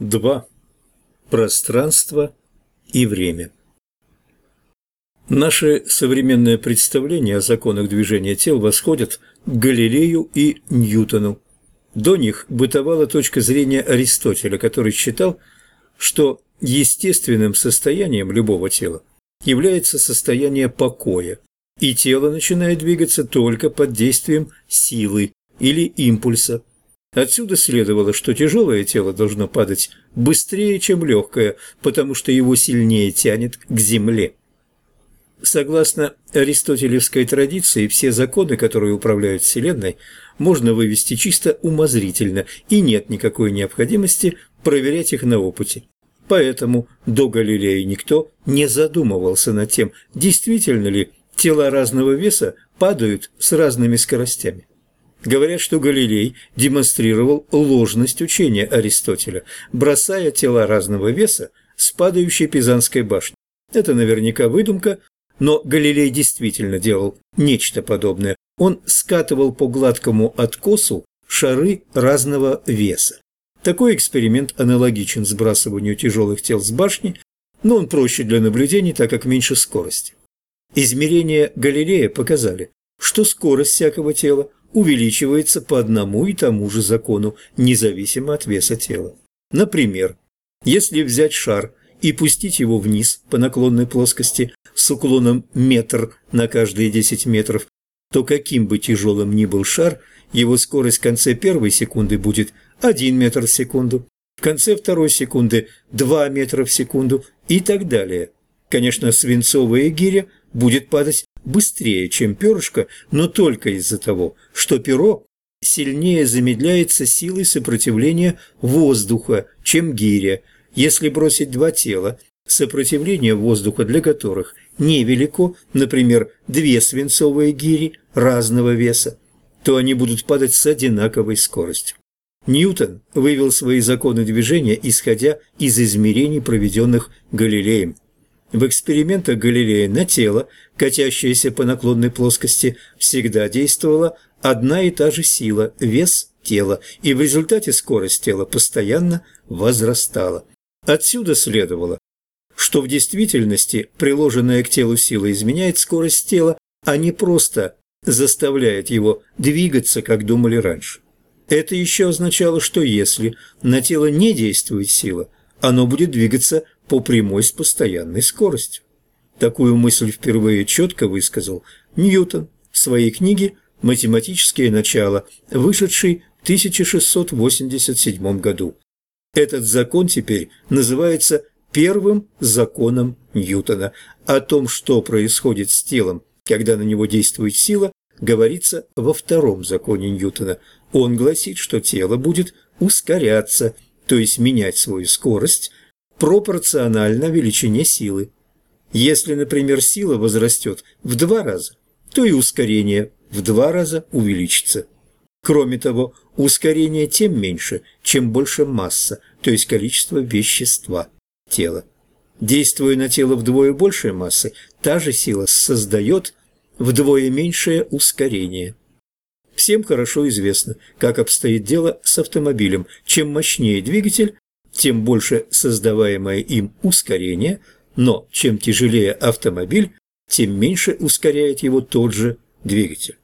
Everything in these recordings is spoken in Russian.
2. Пространство и время. Наши современные представления о законах движения тел восходят к Галилею и Ньютону. До них бытовала точка зрения Аристотеля, который считал, что естественным состоянием любого тела является состояние покоя, и тело начинает двигаться только под действием силы или импульса, Отсюда следовало, что тяжелое тело должно падать быстрее, чем легкое, потому что его сильнее тянет к земле. Согласно аристотелевской традиции, все законы, которые управляют Вселенной, можно вывести чисто умозрительно, и нет никакой необходимости проверять их на опыте. Поэтому до Галилея никто не задумывался над тем, действительно ли тела разного веса падают с разными скоростями. Говорят, что Галилей демонстрировал ложность учения Аристотеля, бросая тела разного веса с падающей Пизанской башни. Это наверняка выдумка, но Галилей действительно делал нечто подобное. Он скатывал по гладкому откосу шары разного веса. Такой эксперимент аналогичен сбрасыванию тяжелых тел с башни, но он проще для наблюдений, так как меньше скорости. Измерения Галилея показали, что скорость всякого тела увеличивается по одному и тому же закону, независимо от веса тела. Например, если взять шар и пустить его вниз по наклонной плоскости с уклоном метр на каждые 10 метров, то каким бы тяжелым ни был шар, его скорость в конце первой секунды будет 1 метр в секунду, в конце второй секунды 2 метра в секунду и так далее. Конечно, свинцовая гиря будет падать быстрее, чем перышко, но только из-за того, что перо сильнее замедляется силой сопротивления воздуха, чем гиря. Если бросить два тела, сопротивление воздуха для которых невелико, например, две свинцовые гири разного веса, то они будут падать с одинаковой скоростью. Ньютон вывел свои законы движения, исходя из измерений, проведенных Галилеем. В экспериментах Галилея на тело, катящееся по наклонной плоскости, всегда действовала одна и та же сила – вес тела, и в результате скорость тела постоянно возрастала. Отсюда следовало, что в действительности приложенная к телу сила изменяет скорость тела, а не просто заставляет его двигаться, как думали раньше. Это еще означало, что если на тело не действует сила, оно будет двигаться по прямой с постоянной скоростью. Такую мысль впервые четко высказал Ньютон в своей книге «Математические начала», вышедшей в 1687 году. Этот закон теперь называется первым законом Ньютона. О том, что происходит с телом, когда на него действует сила, говорится во втором законе Ньютона. Он гласит, что тело будет ускоряться, то есть менять свою скорость пропорционально величине силы. Если, например, сила возрастет в два раза, то и ускорение в два раза увеличится. Кроме того, ускорение тем меньше, чем больше масса, то есть количество вещества тела. Действуя на тело вдвое большей массы, та же сила создает вдвое меньшее ускорение. Всем хорошо известно, как обстоит дело с автомобилем. Чем мощнее двигатель, тем больше создаваемое им ускорение, но чем тяжелее автомобиль, тем меньше ускоряет его тот же двигатель.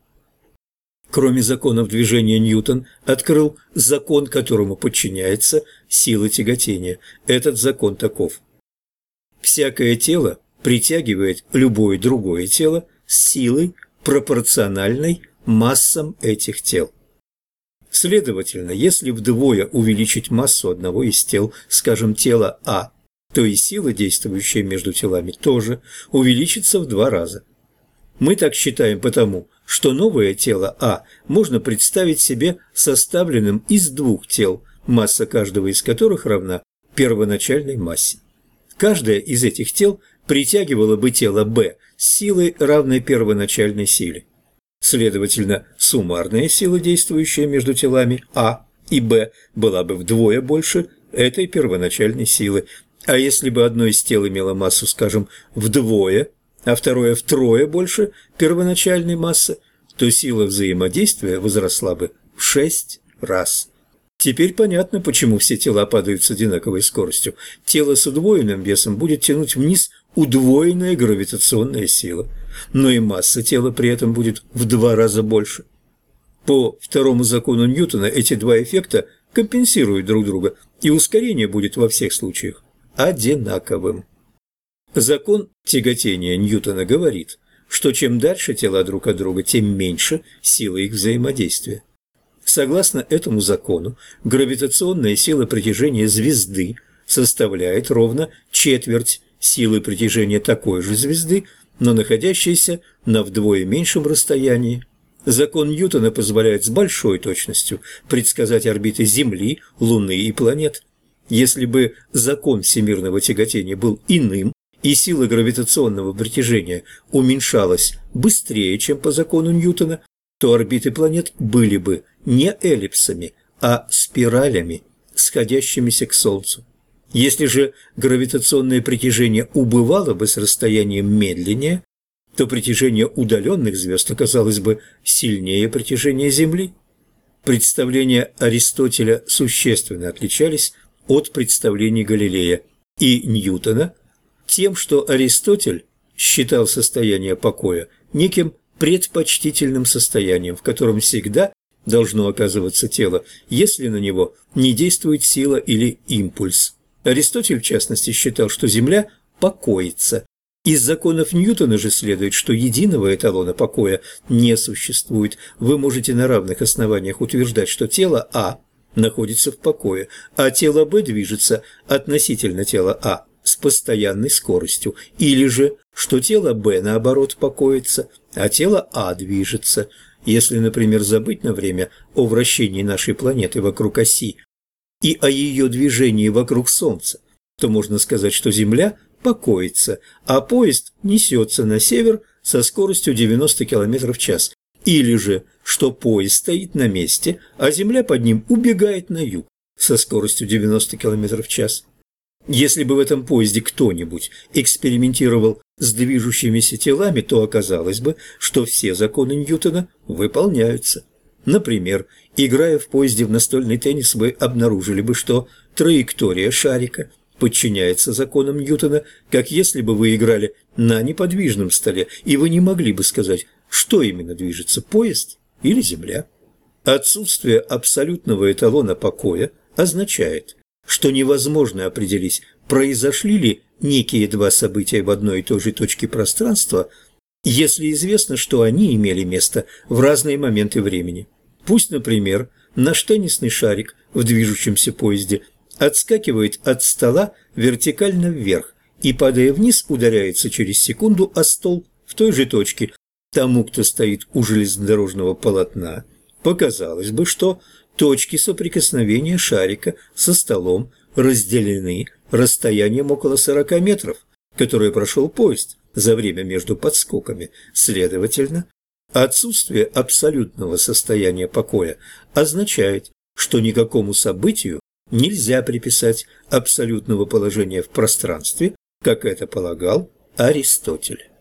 Кроме законов движения Ньютон открыл закон, которому подчиняется сила тяготения. Этот закон таков. Всякое тело притягивает любое другое тело с силой, пропорциональной массам этих тел. Следовательно, если вдвое увеличить массу одного из тел, скажем, тела А, то и сила, действующая между телами, тоже увеличится в два раза. Мы так считаем потому, что новое тело А можно представить себе составленным из двух тел, масса каждого из которых равна первоначальной массе. Каждое из этих тел притягивало бы тело Б с силой, равной первоначальной силе. Следовательно, суммарная сила, действующая между телами А и Б, была бы вдвое больше этой первоначальной силы. А если бы одно из тел имело массу, скажем, вдвое, а второе втрое больше первоначальной массы, то сила взаимодействия возросла бы в шесть раз. Теперь понятно, почему все тела падают с одинаковой скоростью. Тело с удвоенным весом будет тянуть вниз удвоенная гравитационная сила, но и масса тела при этом будет в два раза больше. По второму закону Ньютона эти два эффекта компенсируют друг друга, и ускорение будет во всех случаях одинаковым. Закон тяготения Ньютона говорит, что чем дальше тела друг от друга, тем меньше сила их взаимодействия. Согласно этому закону, гравитационная сила притяжения звезды составляет ровно четверть силы притяжения такой же звезды, но находящейся на вдвое меньшем расстоянии. Закон Ньютона позволяет с большой точностью предсказать орбиты Земли, Луны и планет. Если бы закон всемирного тяготения был иным, и сила гравитационного притяжения уменьшалась быстрее, чем по закону Ньютона, то орбиты планет были бы не эллипсами, а спиралями, сходящимися к Солнцу. Если же гравитационное притяжение убывало бы с расстоянием медленнее, то притяжение удаленных звезд оказалось бы сильнее притяжения Земли. Представления Аристотеля существенно отличались от представлений Галилея и Ньютона тем, что Аристотель считал состояние покоя неким предпочтительным состоянием, в котором всегда должно оказываться тело, если на него не действует сила или импульс. Аристотель, в частности, считал, что Земля покоится, из законов Ньютона же следует, что единого эталона покоя не существует. Вы можете на равных основаниях утверждать, что тело А находится в покое, а тело Б движется относительно тела А с постоянной скоростью, или же, что тело Б наоборот покоится, а тело А движется. Если, например, забыть на время о вращении нашей планеты вокруг оси и о ее движении вокруг Солнца, то можно сказать, что Земля покоится, а поезд несется на север со скоростью 90 км в час. Или же, что поезд стоит на месте, а земля под ним убегает на юг со скоростью 90 км в час. Если бы в этом поезде кто-нибудь экспериментировал с движущимися телами, то оказалось бы, что все законы Ньютона выполняются. Например, играя в поезде в настольный теннис, вы обнаружили бы, что траектория шарика – подчиняется законам Ньютона, как если бы вы играли на неподвижном столе, и вы не могли бы сказать, что именно движется, поезд или земля. Отсутствие абсолютного эталона покоя означает, что невозможно определить, произошли ли некие два события в одной и той же точке пространства, если известно, что они имели место в разные моменты времени. Пусть, например, наш теннисный шарик в движущемся поезде – отскакивает от стола вертикально вверх и, падая вниз, ударяется через секунду о стол в той же точке. Тому, кто стоит у железнодорожного полотна, показалось бы, что точки соприкосновения шарика со столом разделены расстоянием около 40 метров, которое прошел поезд за время между подскоками. Следовательно, отсутствие абсолютного состояния покоя означает, что никакому событию нельзя приписать абсолютного положения в пространстве, как это полагал Аристотель.